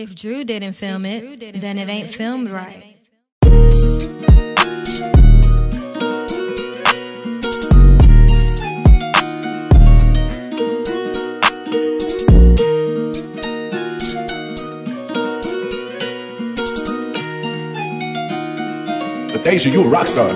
If Drew didn't film it, then it ain't filmed right. But Deja, you a rock star.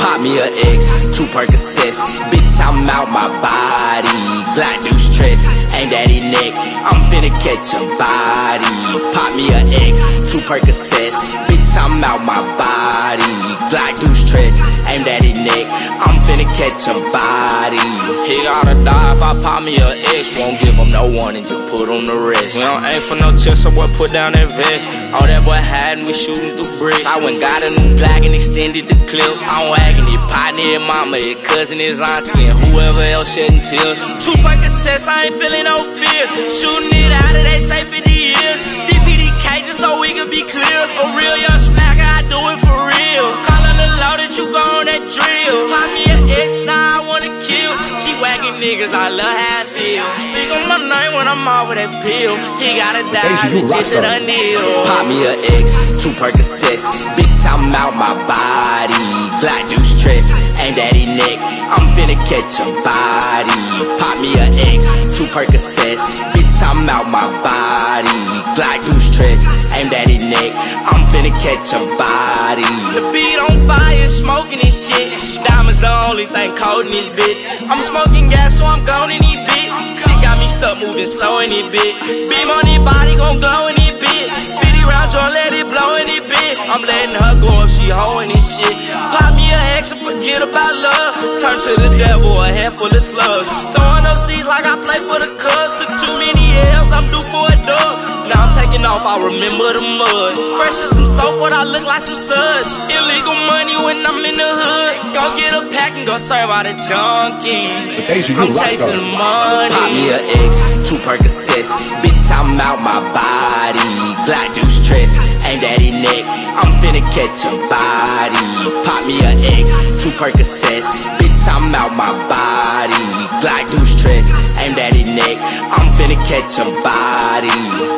Pop me a X, two Percocets. Bitch, I'm out my body. Glide do stress, ain't daddy Nick. I'm finna catch a body. Pop me a X, two Percocets. Bitch, I'm out my body. Glide do stress, ain't daddy Nick. I'm finna catch a body. He gotta die if I pop me a X. Won't give him no warning, just put on the wrist. We don't aim for no chest, so boy, put down that vest. All that boy had, we shooting through bricks. I went got a new black and extended the clip. I'm wagging it, partner, mama, his cousin, his auntie, and whoever shedding tears. Two Percocets, I ain't feeling no fear. Shooting it out of they say 50 years. DPDK just so we can be clear. A real young smacker, I do it for real. Calling the law that you go on that drill. Pop me an X, now I wanna kill. Keep wagging niggas, I love how I feel. Speak on my name when I'm off with that pill. He gotta die, Deja, you a the rock shit star. unhealed. Pop me a X, two Percocets. Bitch, I'm out my body. Glide do stress, ain't daddy neck. I'm finna catch a body. Pop me a X, two Percocets. Bitch, I'm out my body. Glide do stress, ain't daddy neck. I'm finna catch a body. The beat on fire, smoking and shit. Diamonds the only thing cold in this bitch. I'm smoking gas, so I'm gone in this bitch. Shit got me stuck moving slow in this bitch. Beam on this body, gon' glow in this bitch. 50 round joint, let it blow in this bitch. I'm letting her go if she hoeing this shit. Forget about love. Turn to the devil, a head full of slugs. Throwing up seeds like I play for the Cubs. Took too many L's, I'm due for a dub. Now I'm taking off, I remember the mud. Fresh as some soap, but I look like some suds. Illegal money when I'm in the hood. Go get a pack and go serve all the junkies. Deja, you a I'm rock chasing star. the money. Pop me a X, two Percocets. Bitch, I'm out my body. Glide do stress, ain't daddy neck. I'm finna catch a body. Pop me a X, two Percocets. Bitch, I'm out my body. Glide do stress, ain't daddy neck. I'm finna catch a body.